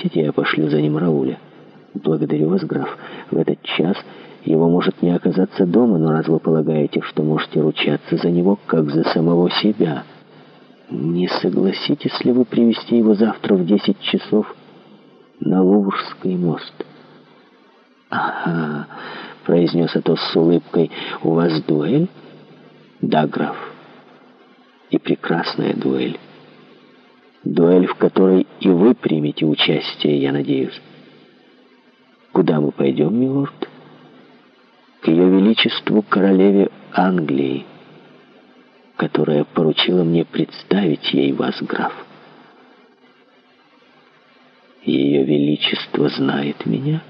хотите, я пошлю за ним Рауля?» «Благодарю вас, граф. В этот час его может не оказаться дома, но раз вы полагаете, что можете ручаться за него, как за самого себя, не согласитесь ли вы привести его завтра в 10 часов на Луврский мост?» «Ага», — произнес Атос с улыбкой, — «у вас дуэль?» «Да, граф. И прекрасная дуэль» дуэль, в которой и вы примете участие, я надеюсь. Куда мы пойдем, милорд? К ее величеству королеве Англии, которая поручила мне представить ей вас, граф. Ее величество знает меня.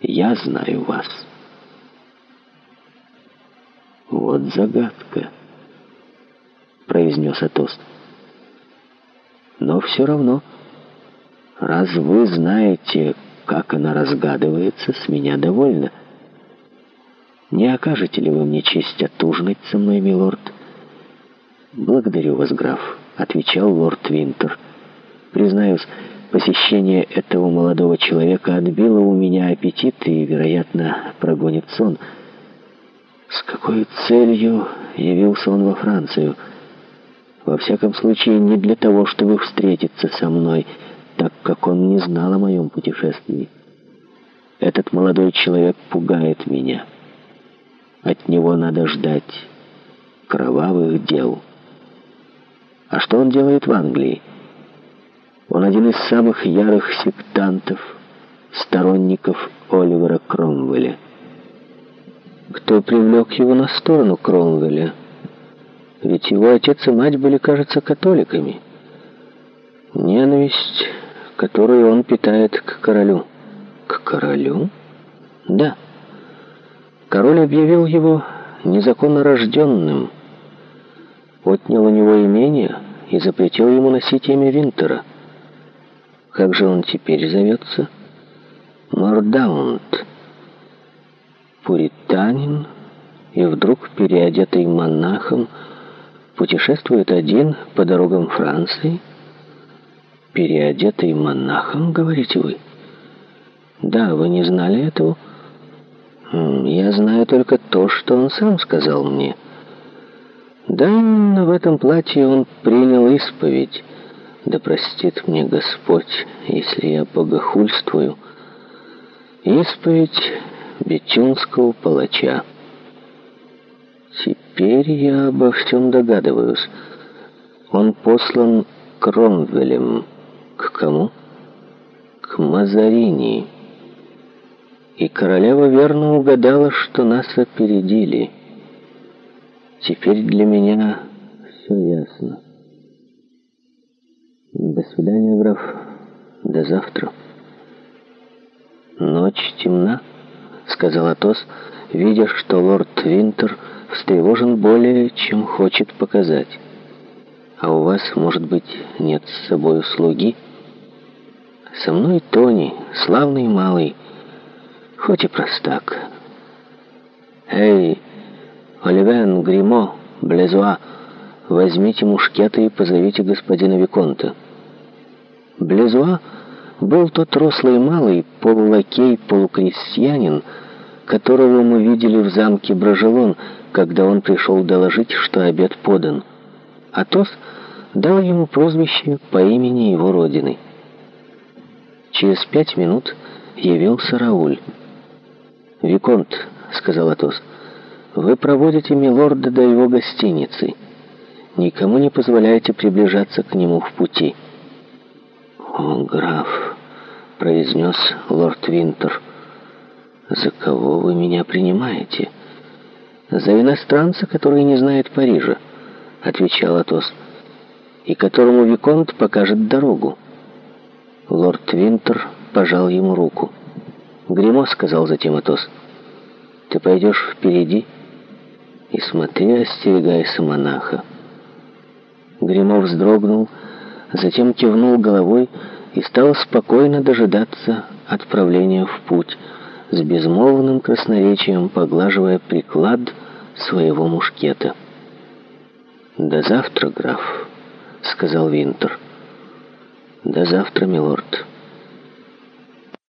Я знаю вас. Вот загадка, произнес Атост. Но все равно, раз вы знаете, как она разгадывается, с меня довольно. Не окажете ли вы мне честь отужинать со мной, милорд? Благодарю вас, граф, — отвечал лорд Винтер. Признаюсь, посещение этого молодого человека отбило у меня аппетит и, вероятно, прогонит сон. С какой целью явился он во Францию — во всяком случае, не для того, чтобы встретиться со мной, так как он не знал о моем путешествии. Этот молодой человек пугает меня. От него надо ждать кровавых дел. А что он делает в Англии? Он один из самых ярых сектантов, сторонников Оливера Кромвеля. Кто привлек его на сторону Кромвеля? Ведь его отец и мать были, кажется, католиками. Ненависть, которую он питает к королю. К королю? Да. Король объявил его незаконно рожденным. Отнял у него имение и запретил ему носить имя Винтера. Как же он теперь зовется? Мордаунд. Пуританин и вдруг переодетый монахом, путешествует один по дорогам Франции, переодетый монахом, говорите вы? Да, вы не знали этого? Я знаю только то, что он сам сказал мне. Да, именно в этом платье он принял исповедь. Да простит мне Господь, если я богохульствую. Исповедь Бетюнского палача. Теперь теперь я обо всем догадываюсь. Он послан Кромвелем. К кому? К Мазарини. И королева верно угадала, что нас опередили. Теперь для меня все ясно. До свидания, граф. До завтра. Ночь темна, сказал Атос, видя, что лорд Винтер встревожен более, чем хочет показать. А у вас, может быть, нет с собой слуги? Со мной Тони, славный малый, хоть и простак. Эй, Оливен, Гримо, Блезуа, возьмите мушкеты и позовите господина Виконта. Блезуа был тот рослый малый, полулакей, полукрестьянин, которого мы видели в замке Брожелон, когда он пришел доложить, что обед подан. Атос дал ему прозвище по имени его родины. Через пять минут явился Рауль. «Виконт», — сказал Атос, — «вы проводите милорда до его гостиницы. Никому не позволяете приближаться к нему в пути». «О, граф», — произнес лорд Винтер, — за кого вы меня принимаете? За иностранца, который не знает Парижа, отвечал Атос, и которому Виконт покажет дорогу. Лорд Винтер пожал ему руку. Гремо сказал затем Атос, ты пойдешь впереди и смотри, остерегайся монаха. Гремо вздрогнул, затем кивнул головой и стал спокойно дожидаться отправления в путь, с безмолвным красноречием поглаживая приклад своего мушкета. «До завтра, граф», — сказал Винтер. «До завтра, милорд».